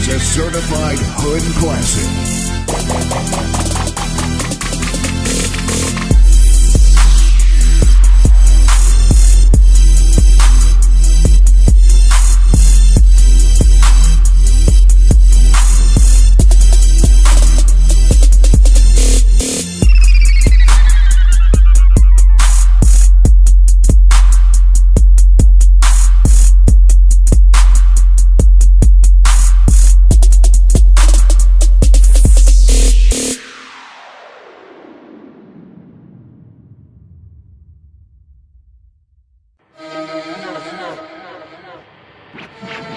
is a certified hood classic.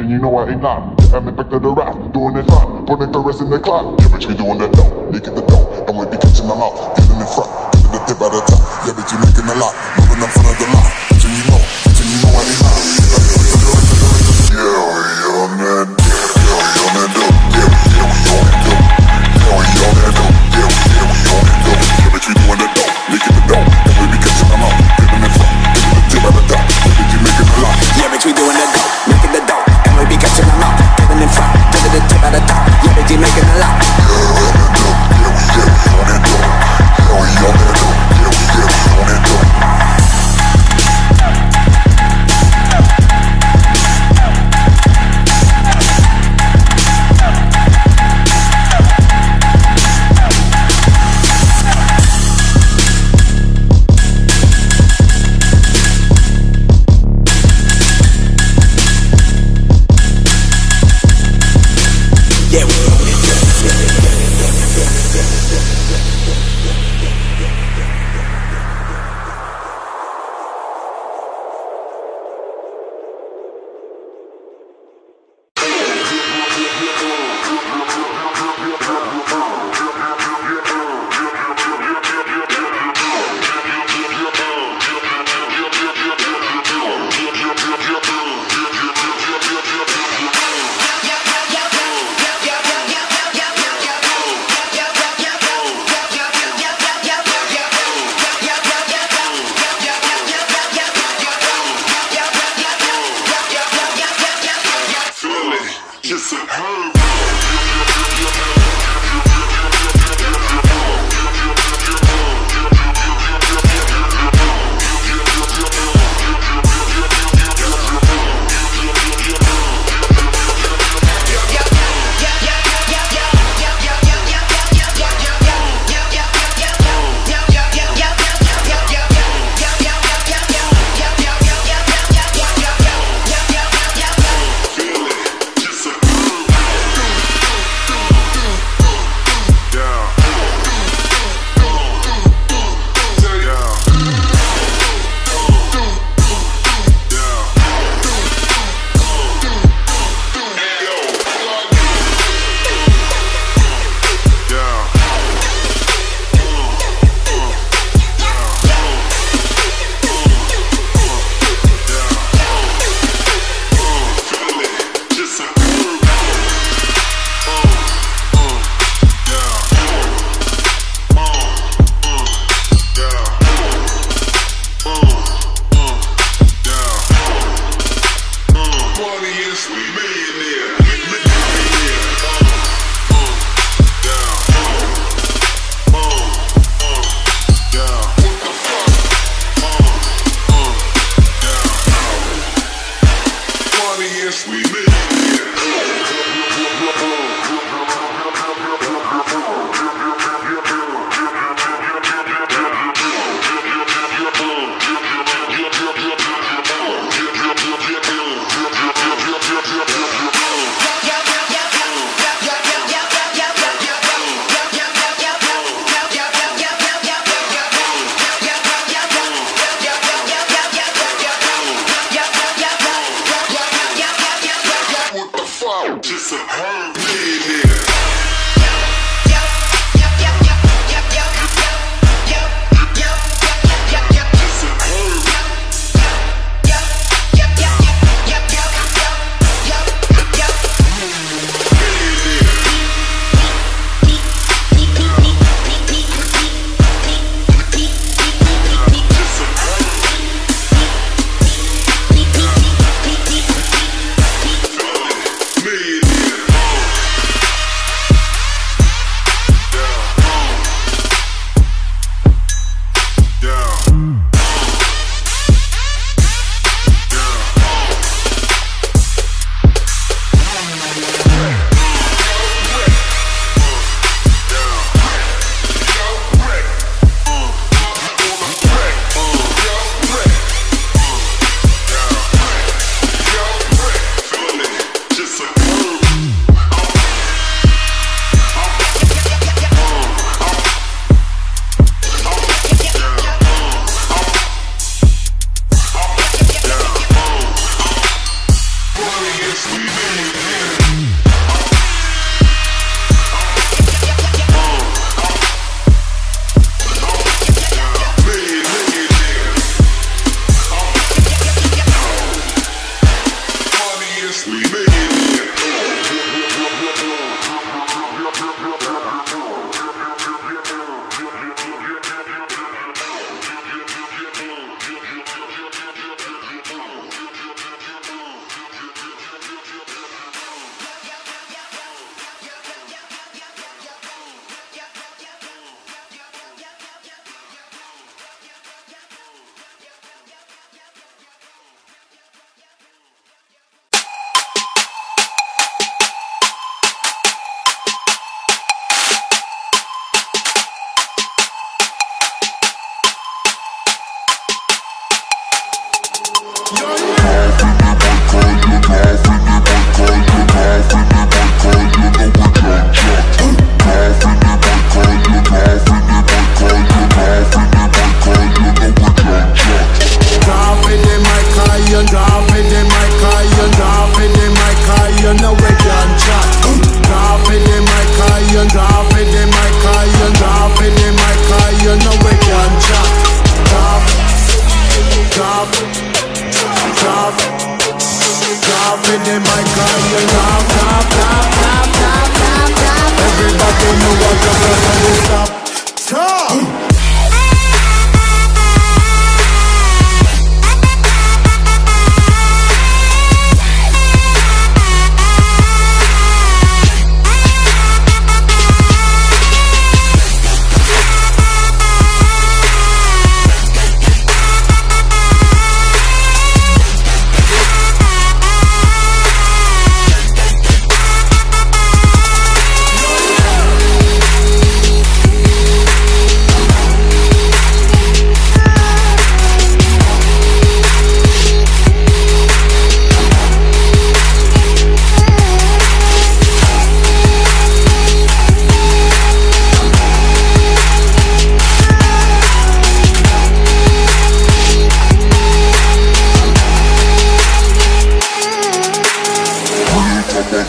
and you know I ain't not. I'm infected the rap, doing it fine, putting the rest in the clock. Yeah, bitch, we doing that dope, making the dope. Don't let me catch in my mouth.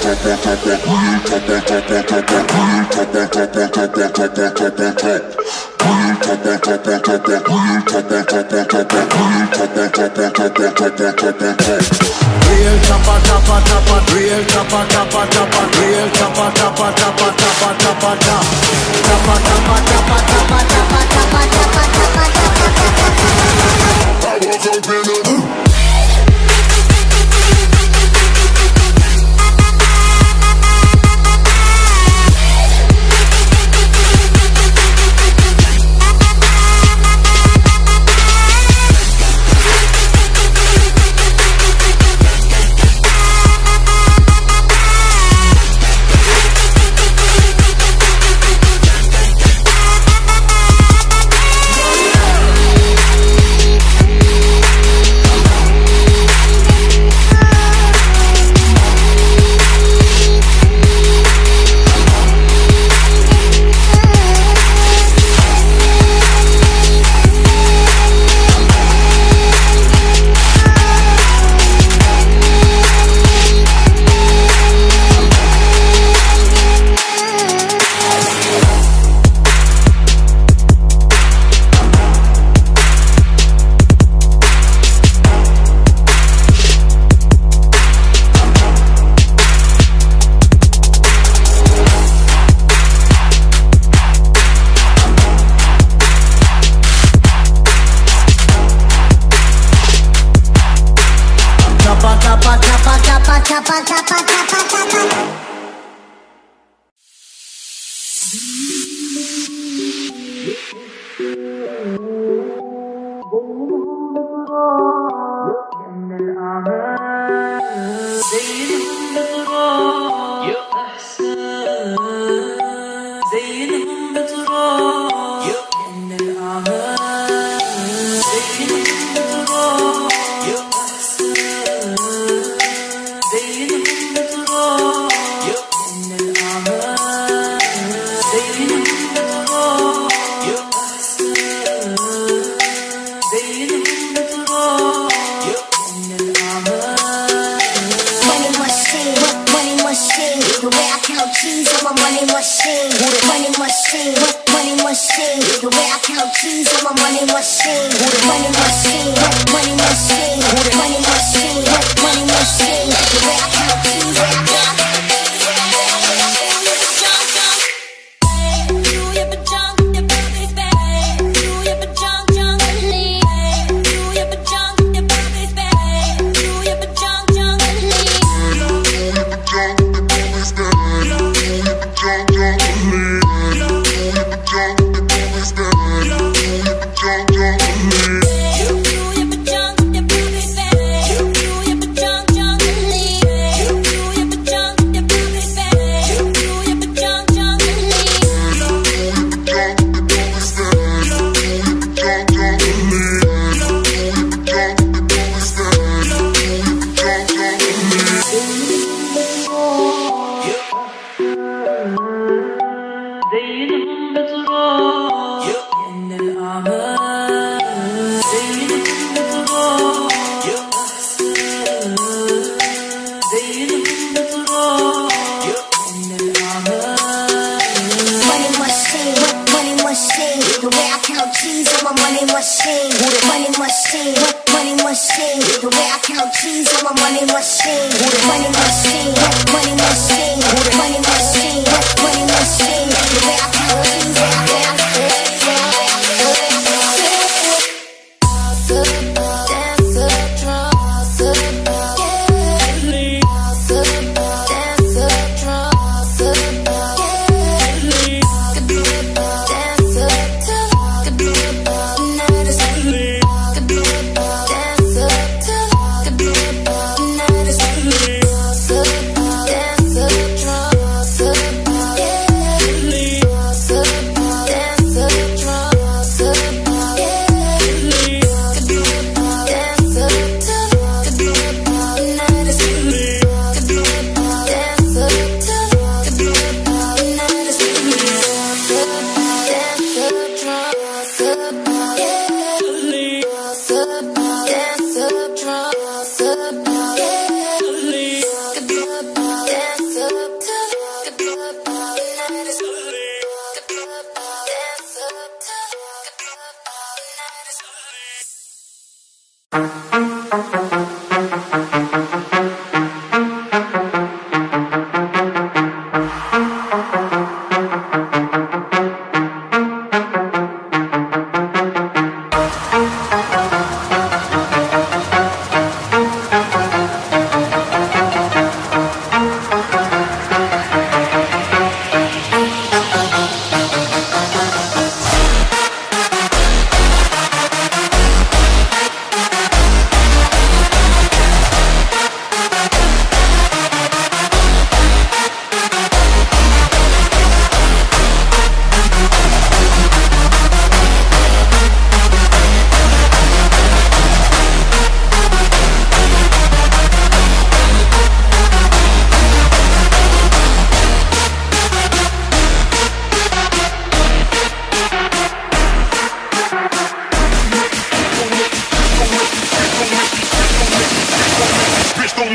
Power's open up. Yeah. machine. The way I count cheese I'm money machine. Money machine, money machine. The way I count cheese I'm money machine. Money machine, money machine. Money machine, money machine.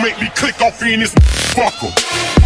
Make me click off in this motherfucker.